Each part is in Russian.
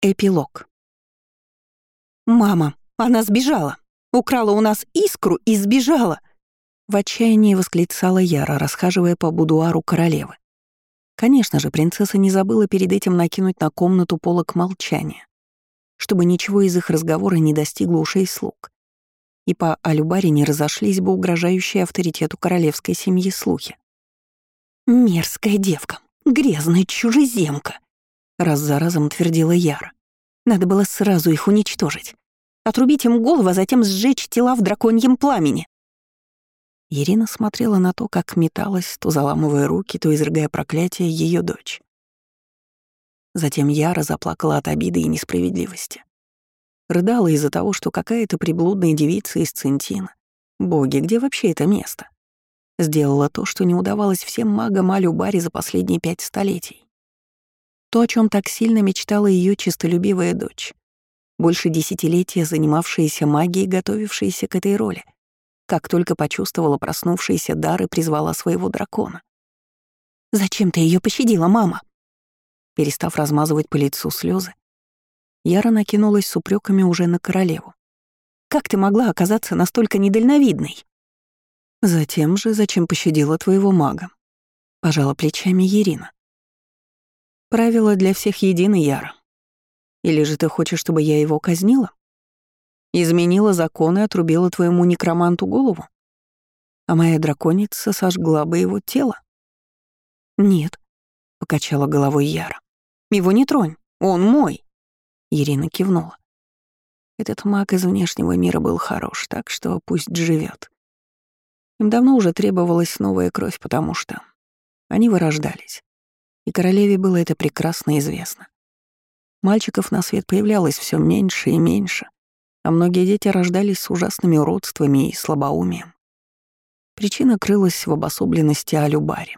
Эпилог. «Мама, она сбежала! Украла у нас искру и сбежала!» В отчаянии восклицала Яра, расхаживая по будуару королевы. Конечно же, принцесса не забыла перед этим накинуть на комнату полок молчания, чтобы ничего из их разговора не достигло ушей слуг. И по Алюбаре не разошлись бы угрожающие авторитету королевской семьи слухи. «Мерзкая девка, грязная чужеземка!» Раз за разом твердила Яра. Надо было сразу их уничтожить. Отрубить им голову, а затем сжечь тела в драконьем пламени. Ирина смотрела на то, как металась, то заламывая руки, то изрыгая проклятие ее дочь. Затем Яра заплакала от обиды и несправедливости. Рыдала из-за того, что какая-то приблудная девица из Центина. Боги, где вообще это место? Сделала то, что не удавалось всем магам Алю Бари за последние пять столетий. То, о чем так сильно мечтала ее чистолюбивая дочь. Больше десятилетия занимавшаяся магией, готовившаяся к этой роли. Как только почувствовала проснувшийся дар и призвала своего дракона. «Зачем ты ее пощадила, мама?» Перестав размазывать по лицу слезы, Яра накинулась с упреками уже на королеву. «Как ты могла оказаться настолько недальновидной?» «Затем же, зачем пощадила твоего мага?» — пожала плечами Ирина. Правила для всех едины, Яра. Или же ты хочешь, чтобы я его казнила? Изменила законы и отрубила твоему некроманту голову? А моя драконица сожгла бы его тело? Нет, — покачала головой Яра. Его не тронь, он мой. Ирина кивнула. Этот маг из внешнего мира был хорош, так что пусть живет. Им давно уже требовалась новая кровь, потому что они вырождались и королеве было это прекрасно известно. Мальчиков на свет появлялось все меньше и меньше, а многие дети рождались с ужасными уродствами и слабоумием. Причина крылась в обособленности Алюбари.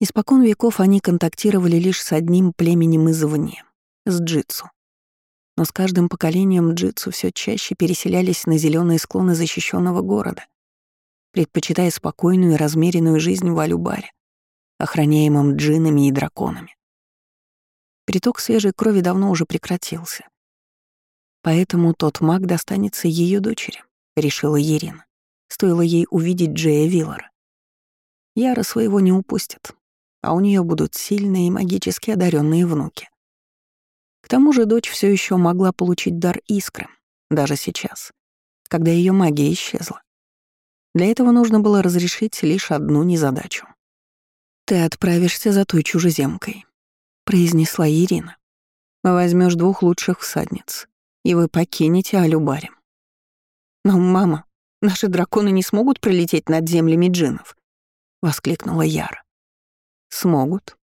Испокон веков они контактировали лишь с одним племенем извне — с джитсу. Но с каждым поколением джитсу все чаще переселялись на зеленые склоны защищенного города, предпочитая спокойную и размеренную жизнь в Алюбаре, охраняемым джинами и драконами. Приток свежей крови давно уже прекратился. Поэтому тот маг достанется ее дочери, решила Ирина. Стоило ей увидеть Джея Виллара. Яра своего не упустит, а у нее будут сильные и магически одаренные внуки. К тому же дочь все еще могла получить дар искры, даже сейчас, когда ее магия исчезла. Для этого нужно было разрешить лишь одну незадачу. «Ты отправишься за той чужеземкой», — произнесла Ирина. Возьмешь двух лучших всадниц, и вы покинете Алюбари. «Но, мама, наши драконы не смогут пролететь над землями джинов», — воскликнула Яра. «Смогут,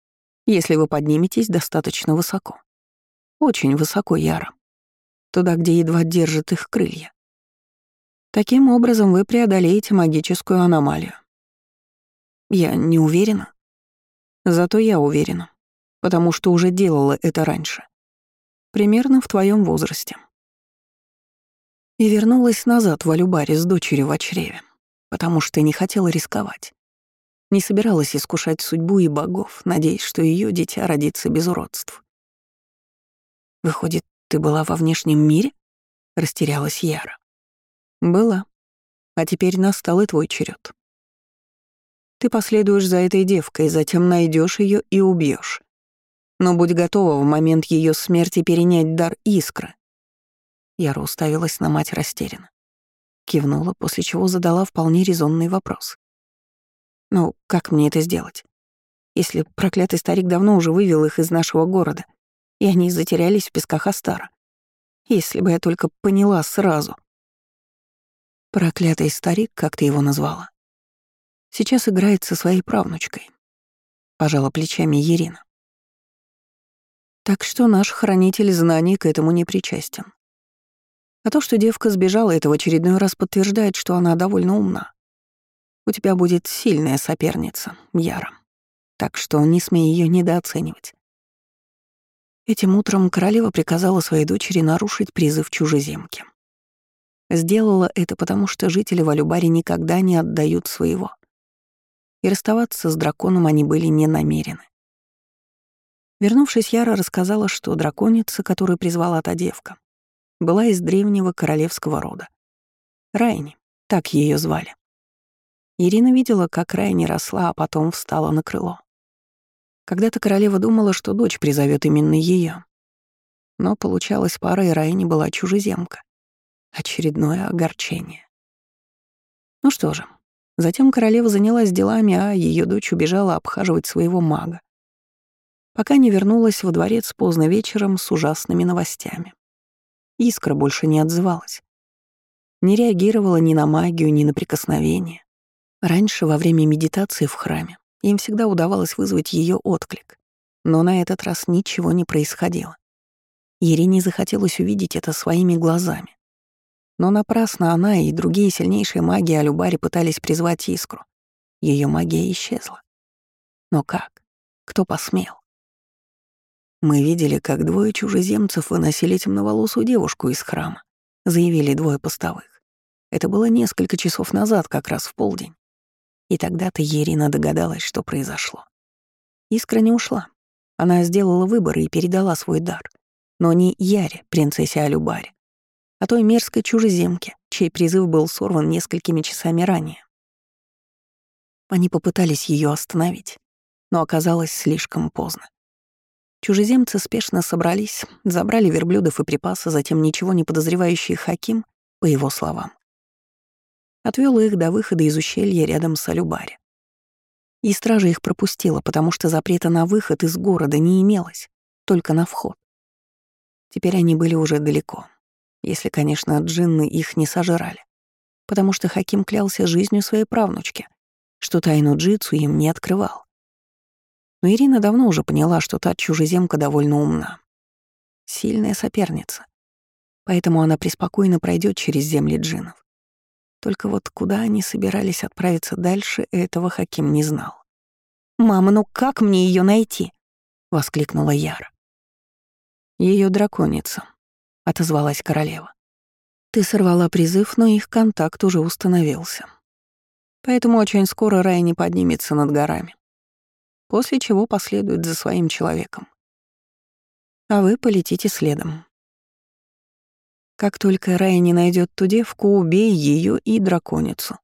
если вы подниметесь достаточно высоко. Очень высоко, Яра. Туда, где едва держат их крылья. Таким образом вы преодолеете магическую аномалию. Я не уверена, Зато я уверена, потому что уже делала это раньше. Примерно в твоем возрасте. И вернулась назад в Алюбаре с дочерью в чреве, потому что не хотела рисковать. Не собиралась искушать судьбу и богов, надеясь, что ее дитя родится без уродств. «Выходит, ты была во внешнем мире?» — растерялась Яра. «Была. А теперь настал и твой черед. Ты последуешь за этой девкой, затем найдешь ее и убьешь. Но будь готова в момент ее смерти перенять дар искры. Яра уставилась на мать растерянно. Кивнула, после чего задала вполне резонный вопрос. «Ну, как мне это сделать? Если проклятый старик давно уже вывел их из нашего города, и они затерялись в песках Астара? Если бы я только поняла сразу». «Проклятый старик, как ты его назвала?» Сейчас играет со своей правнучкой. Пожала плечами Ирина. Так что наш хранитель знаний к этому не причастен. А то, что девка сбежала, это в очередной раз подтверждает, что она довольно умна. У тебя будет сильная соперница, Яра. Так что не смей ее недооценивать. Этим утром королева приказала своей дочери нарушить призыв чужеземки. Сделала это потому, что жители Валюбари никогда не отдают своего и расставаться с драконом они были не намерены. Вернувшись, Яра рассказала, что драконица, которую призвала та девка, была из древнего королевского рода. Райни, так ее звали. Ирина видела, как Райни росла, а потом встала на крыло. Когда-то королева думала, что дочь призовет именно ее. Но получалось, пара и Райни была чужеземка. Очередное огорчение. Ну что же, затем королева занялась делами, а ее дочь убежала обхаживать своего мага. Пока не вернулась во дворец поздно вечером с ужасными новостями. Искра больше не отзывалась. Не реагировала ни на магию, ни на прикосновение. Раньше, во время медитации в храме, им всегда удавалось вызвать ее отклик, но на этот раз ничего не происходило. Ирине захотелось увидеть это своими глазами. Но напрасно она и другие сильнейшие маги Алюбари пытались призвать искру. Ее магия исчезла. Но как? Кто посмел? Мы видели, как двое чужеземцев выносили темноволосую девушку из храма, заявили двое постовых. Это было несколько часов назад, как раз в полдень. И тогда-то Ерина догадалась, что произошло. Искра не ушла. Она сделала выбор и передала свой дар. Но не Яре, принцессе Алюбаре, а той мерзкой чужеземке, чей призыв был сорван несколькими часами ранее. Они попытались ее остановить, но оказалось слишком поздно. Чужеземцы спешно собрались, забрали верблюдов и припасы, затем ничего не подозревающий Хаким, по его словам, отвел их до выхода из ущелья рядом с Алюбари. И стража их пропустила, потому что запрета на выход из города не имелось, только на вход. Теперь они были уже далеко, если, конечно, джинны их не сожрали, потому что Хаким клялся жизнью своей правнучки, что тайну джитсу им не открывал. Но Ирина давно уже поняла, что та чужеземка довольно умна. Сильная соперница. Поэтому она преспокойно пройдет через земли джиннов. Только вот куда они собирались отправиться дальше, этого Хаким не знал. «Мама, ну как мне ее найти?» — воскликнула Яра. Ее драконица», — отозвалась королева. «Ты сорвала призыв, но их контакт уже установился. Поэтому очень скоро рай не поднимется над горами. После чего последует за своим человеком. А вы полетите следом. Как только Рая не найдет ту девку, убей ее и драконицу.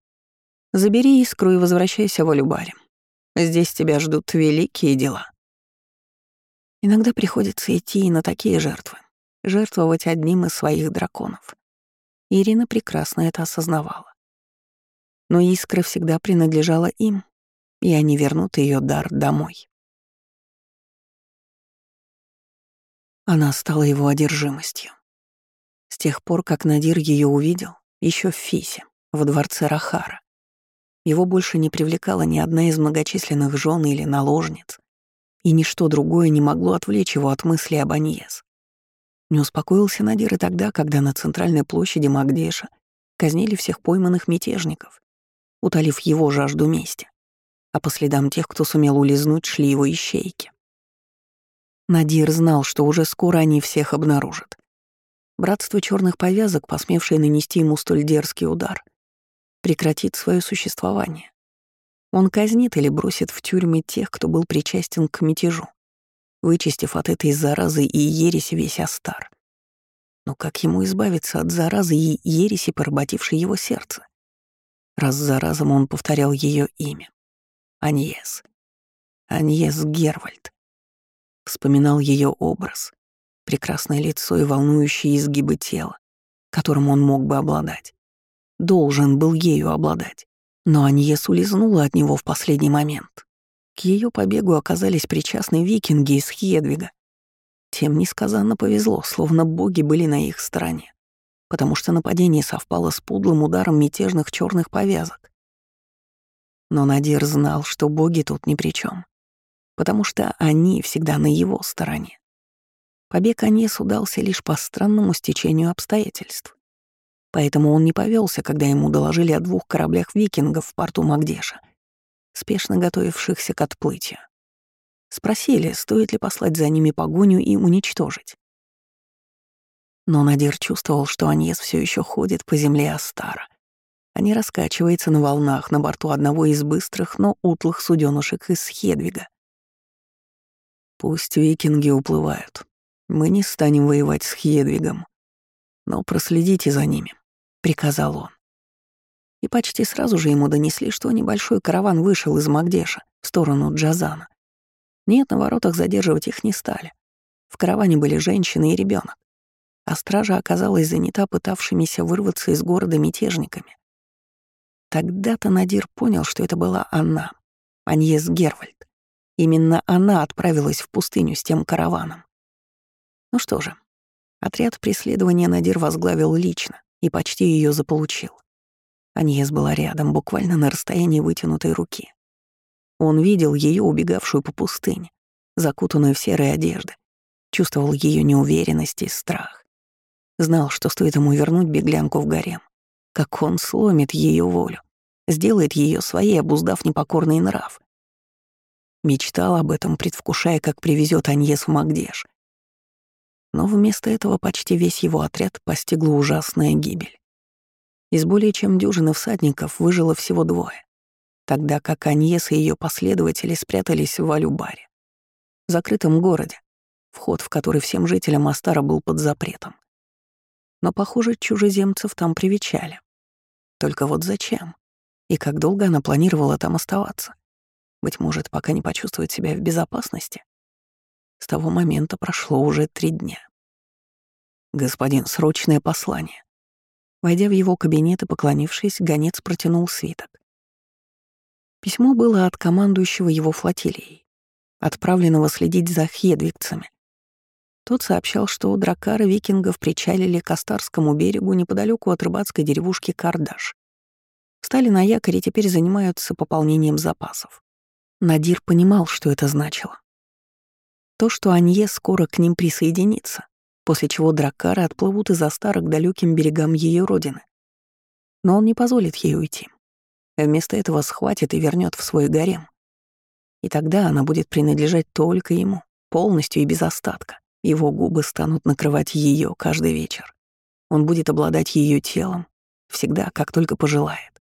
Забери искру и возвращайся в Алюбаре. Здесь тебя ждут великие дела. Иногда приходится идти и на такие жертвы, жертвовать одним из своих драконов. Ирина прекрасно это осознавала. Но искра всегда принадлежала им, и они вернут ее дар домой. Она стала его одержимостью. С тех пор, как Надир ее увидел, еще в Фисе, в дворце Рахара, его больше не привлекала ни одна из многочисленных жен или наложниц, и ничто другое не могло отвлечь его от мысли об Аньес. Не успокоился Надир и тогда, когда на центральной площади Магдеша казнили всех пойманных мятежников, утолив его жажду мести, а по следам тех, кто сумел улизнуть, шли его ищейки. Надир знал, что уже скоро они всех обнаружат. Братство черных повязок, посмевшее нанести ему столь дерзкий удар, прекратит свое существование. Он казнит или бросит в тюрьмы тех, кто был причастен к мятежу, вычистив от этой заразы и ереси весь Астар. Но как ему избавиться от заразы и ереси, поработившей его сердце? Раз за разом он повторял ее имя. Аньес. Аньес Гервальд. Вспоминал ее образ, прекрасное лицо и волнующие изгибы тела, которым он мог бы обладать. Должен был ею обладать. Но Аньес улизнула от него в последний момент. К ее побегу оказались причастны викинги из Хедвига. Тем несказанно повезло, словно боги были на их стороне, потому что нападение совпало с пудлым ударом мятежных черных повязок. Но Надир знал, что боги тут ни при чем, потому что они всегда на его стороне. Побег Аньес удался лишь по странному стечению обстоятельств. Поэтому он не повелся, когда ему доложили о двух кораблях викингов в порту Магдеша, спешно готовившихся к отплытию. Спросили, стоит ли послать за ними погоню и уничтожить. Но Надир чувствовал, что Аньес все еще ходит по земле Астара, а не раскачивается на волнах на борту одного из быстрых, но утлых суденышек из Хедвига. Пусть викинги уплывают. Мы не станем воевать с Хедвигом. Но проследите за ними, — приказал он. И почти сразу же ему донесли, что небольшой караван вышел из Магдеша в сторону Джазана. Нет, на воротах задерживать их не стали. В караване были женщины и ребенок, а стража оказалась занята пытавшимися вырваться из города мятежниками. Тогда-то Надир понял, что это была она, Аньес Гервальд. Именно она отправилась в пустыню с тем караваном. Ну что же, отряд преследования Надир возглавил лично и почти ее заполучил. Аньес была рядом, буквально на расстоянии вытянутой руки. Он видел ее убегавшую по пустыне, закутанную в серые одежды, чувствовал ее неуверенность и страх. Знал, что стоит ему вернуть беглянку в гарем, как он сломит ее волю, сделает ее своей, обуздав непокорный нрав. Мечтал об этом, предвкушая, как привезет Аньес в Магдеш. Но вместо этого почти весь его отряд постигла ужасная гибель. Из более чем дюжины всадников выжило всего двое, тогда как Аньес и ее последователи спрятались в Алюбаре, закрытом городе, вход в который всем жителям Астара был под запретом. Но, похоже, чужеземцев там привечали. Только вот зачем? И как долго она планировала там оставаться? Быть может, пока не почувствует себя в безопасности? С того момента прошло уже три дня. «Господин, срочное послание». Войдя в его кабинет и поклонившись, гонец протянул свиток. Письмо было от командующего его флотилией, отправленного следить за хедвигцами, тот сообщал, что дракары викингов причалили к Астарскому берегу неподалеку от рыбацкой деревушки Кардаш. Встали на якорь и теперь занимаются пополнением запасов. Надир понимал, что это значило. То, что Анье скоро к ним присоединится, после чего дракары отплывут из Астара к далеким берегам ее родины. Но он не позволит ей уйти. Вместо этого схватит и вернет в свой гарем. И тогда она будет принадлежать только ему, полностью и без остатка. Его губы станут накрывать ее каждый вечер. Он будет обладать ее телом, всегда, как только пожелает.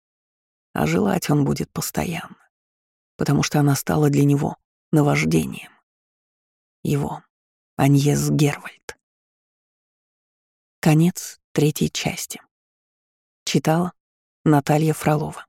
А желать он будет постоянно, потому что она стала для него наваждением. Его, Аньес Гервальд. Конец третьей части. Читала Наталья Фролова.